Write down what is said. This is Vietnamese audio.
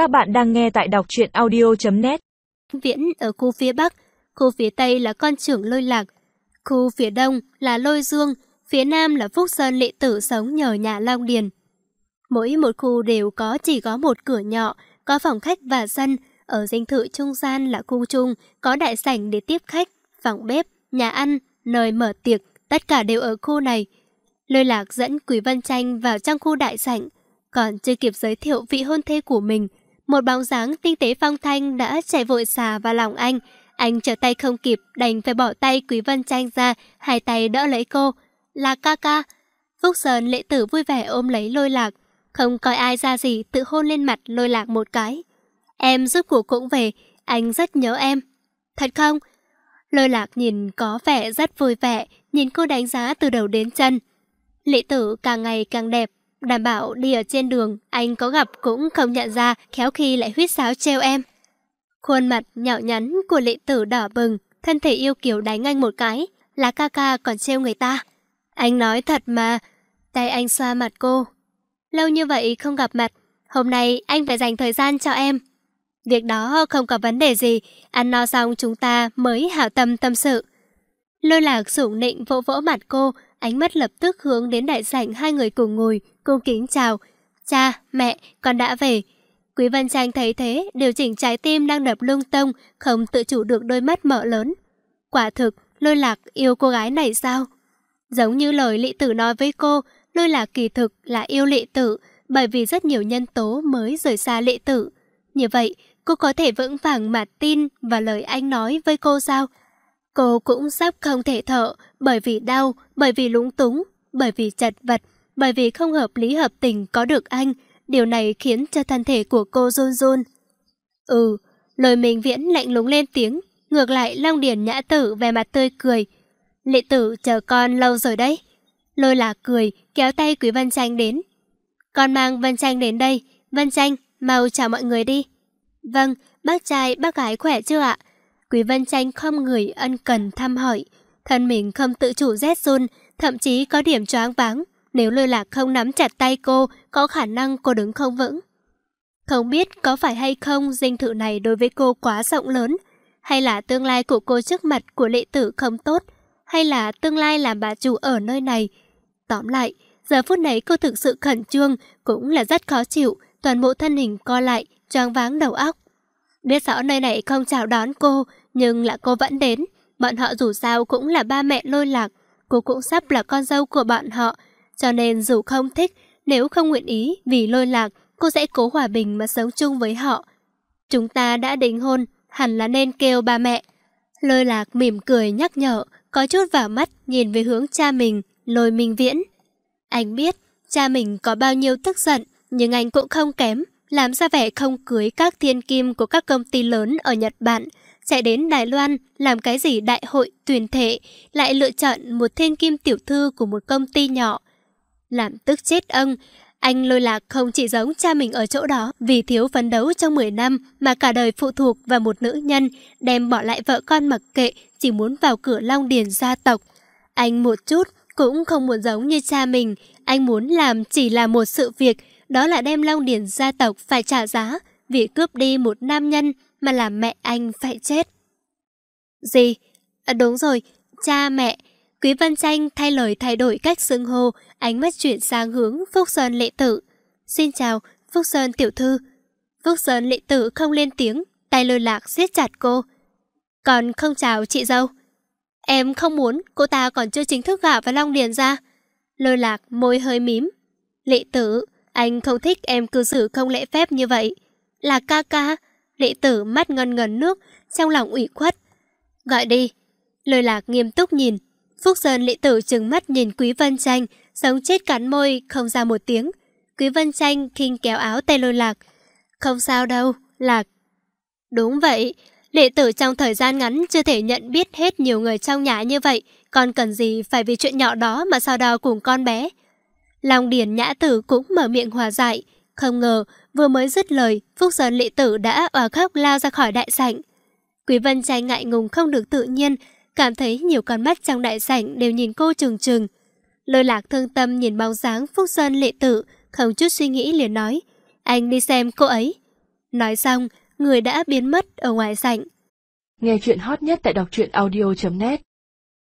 Các bạn đang nghe tại đọc truyện audio.net Viễn ở khu phía Bắc, khu phía Tây là con trưởng lôi lạc, khu phía Đông là lôi dương, phía Nam là Phúc Sơn lệ tử sống nhờ nhà Long Điền. Mỗi một khu đều có chỉ có một cửa nhỏ, có phòng khách và sân, ở dinh thự trung gian là khu chung, có đại sảnh để tiếp khách, phòng bếp, nhà ăn, nơi mở tiệc, tất cả đều ở khu này. Lôi lạc dẫn Quý Vân Tranh vào trong khu đại sảnh, còn chưa kịp giới thiệu vị hôn thê của mình, một bóng dáng tinh tế phong thanh đã chạy vội xà vào lòng anh. Anh trở tay không kịp, đành phải bỏ tay Quý Vân Tranh ra, hai tay đỡ lấy cô. Là ca ca. Phúc Sơn lệ tử vui vẻ ôm lấy lôi lạc. Không coi ai ra gì, tự hôn lên mặt lôi lạc một cái. Em giúp của cũng về, anh rất nhớ em. Thật không? Lôi lạc nhìn có vẻ rất vui vẻ, nhìn cô đánh giá từ đầu đến chân. Lệ tử càng ngày càng đẹp, đảm bảo đi ở trên đường, anh có gặp cũng không nhận ra, khéo khi lại huyết sáo treo em. Khuôn mặt nhỏ nhắn của lệ tử đỏ bừng, thân thể yêu kiều đánh anh một cái, là ca ca còn treo người ta. Anh nói thật mà, tay anh xoa mặt cô. Lâu như vậy không gặp mặt, hôm nay anh phải dành thời gian cho em. Việc đó không có vấn đề gì, ăn no xong chúng ta mới hảo tâm tâm sự. Lôi lạc sủng nịnh vỗ vỗ mặt cô, ánh mắt lập tức hướng đến đại sảnh hai người cùng ngồi, cung kính chào. Cha, mẹ, con đã về. Quý Văn Tranh thấy thế, điều chỉnh trái tim đang đập lung tung, không tự chủ được đôi mắt mở lớn. Quả thực, lôi lạc yêu cô gái này sao? Giống như lời lị tử nói với cô, lôi lạc kỳ thực là yêu lị tử, bởi vì rất nhiều nhân tố mới rời xa lị tử. Như vậy, cô có thể vững vàng mà tin vào lời anh nói với cô sao? Cô cũng sắp không thể thở bởi vì đau, bởi vì lúng túng, bởi vì chật vật, bởi vì không hợp lý hợp tình có được anh. Điều này khiến cho thân thể của cô run run. Ừ, lời mình viễn lạnh lúng lên tiếng. Ngược lại Long điển nhã tử về mặt tươi cười. Lệ tử chờ con lâu rồi đấy. Lôi là cười, kéo tay Quý Vân Tranh đến. Con mang Vân Tranh đến đây. Vân Tranh, mau chào mọi người đi. Vâng, bác trai, bác gái khỏe chưa ạ? Quý Vân Tranh không người ân cần thăm hỏi. Thân mình không tự chủ rét run, thậm chí có điểm choáng váng. Nếu lôi lạc không nắm chặt tay cô, có khả năng cô đứng không vững. Không biết có phải hay không dinh thự này đối với cô quá rộng lớn, hay là tương lai của cô trước mặt của lệ tử không tốt, hay là tương lai làm bà chủ ở nơi này. Tóm lại, giờ phút này cô thực sự khẩn trương, cũng là rất khó chịu, toàn bộ thân hình co lại, choáng váng đầu óc. Biết rõ nơi này không chào đón cô, nhưng là cô vẫn đến. Bọn họ dù sao cũng là ba mẹ lôi lạc, cô cũng sắp là con dâu của bọn họ. Cho nên dù không thích, nếu không nguyện ý vì lôi lạc, cô sẽ cố hòa bình mà sống chung với họ. Chúng ta đã đính hôn, hẳn là nên kêu ba mẹ. Lôi lạc mỉm cười nhắc nhở, có chút vào mắt nhìn về hướng cha mình, lôi minh viễn. Anh biết, cha mình có bao nhiêu tức giận, nhưng anh cũng không kém, làm ra vẻ không cưới các thiên kim của các công ty lớn ở Nhật Bản, chạy đến Đài Loan làm cái gì đại hội tuyển thể, lại lựa chọn một thiên kim tiểu thư của một công ty nhỏ. Làm tức chết ông, anh lôi lạc không chỉ giống cha mình ở chỗ đó vì thiếu phấn đấu trong 10 năm mà cả đời phụ thuộc vào một nữ nhân, đem bỏ lại vợ con mặc kệ, chỉ muốn vào cửa Long Điền gia tộc. Anh một chút cũng không muốn giống như cha mình, anh muốn làm chỉ là một sự việc, đó là đem Long Điền gia tộc phải trả giá vì cướp đi một nam nhân mà làm mẹ anh phải chết. Gì? À, đúng rồi, cha mẹ. Quý Văn Tranh thay lời thay đổi cách xưng hô, ánh mắt chuyển sang hướng Phúc Sơn lệ tử. Xin chào, Phúc Sơn tiểu thư. Phúc Sơn lệ tử không lên tiếng, tay lôi lạc siết chặt cô. Còn không chào chị dâu. Em không muốn, cô ta còn chưa chính thức gả và Long Điền ra. Lôi lạc môi hơi mím. Lệ tử, anh không thích em cư xử không lễ phép như vậy. Là ca ca. Lệ tử mắt ngân ngần nước, trong lòng ủy khuất. Gọi đi. lời lạc nghiêm túc nhìn. Phúc Sơn lệ tử trừng mắt nhìn Quý Vân Tranh, sống chết cắn môi, không ra một tiếng. Quý Vân Tranh khinh kéo áo tay lôi lạc. Không sao đâu, lạc. Đúng vậy, lệ tử trong thời gian ngắn chưa thể nhận biết hết nhiều người trong nhà như vậy. con cần gì phải vì chuyện nhỏ đó mà sao đo cùng con bé. Long Điền Nhã Tử cũng mở miệng hòa giải. Không ngờ, vừa mới dứt lời, Phúc Sơn Lệ Tử đã òa khóc lao ra khỏi đại sảnh. Quý Vân Trai ngại ngùng không được tự nhiên, cảm thấy nhiều con mắt trong đại sảnh đều nhìn cô trừng trừng. Lôi lạc thương tâm nhìn bóng dáng Phúc Sơn Lệ Tử, không chút suy nghĩ liền nói, anh đi xem cô ấy. Nói xong, người đã biến mất ở ngoài sảnh. Nghe chuyện hot nhất tại đọc truyện audio.net